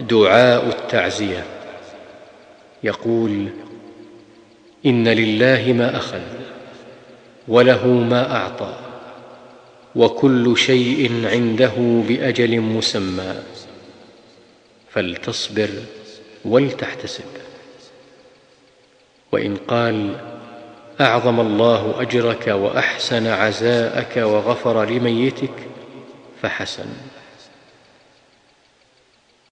دعاء التعزية. يقول إن لله ما أخذ وله ما أعطى وكل شيء عنده بأجل مسمى فلتصبر ولتحتسب. وإن قال أعظم الله أجرك وأحسن عزاءك وغفر لميتك فحسن.